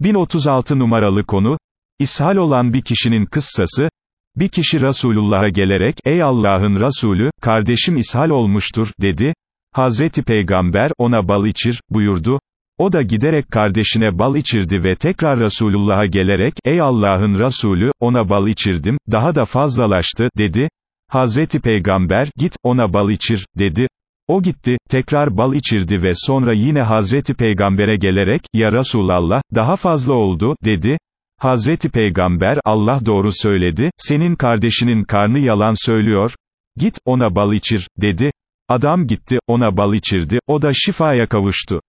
1036 numaralı konu, ishal olan bir kişinin kıssası, bir kişi Resulullah'a gelerek, ey Allah'ın Resulü, kardeşim ishal olmuştur, dedi, Hazreti Peygamber, ona bal içir, buyurdu, o da giderek kardeşine bal içirdi ve tekrar Resulullah'a gelerek, ey Allah'ın Resulü, ona bal içirdim, daha da fazlalaştı, dedi, Hazreti Peygamber, git, ona bal içir, dedi, o gitti, tekrar bal içirdi ve sonra yine Hazreti Peygamber'e gelerek, ya Resulallah, daha fazla oldu, dedi. Hazreti Peygamber, Allah doğru söyledi, senin kardeşinin karnı yalan söylüyor, git, ona bal içir, dedi. Adam gitti, ona bal içirdi, o da şifaya kavuştu.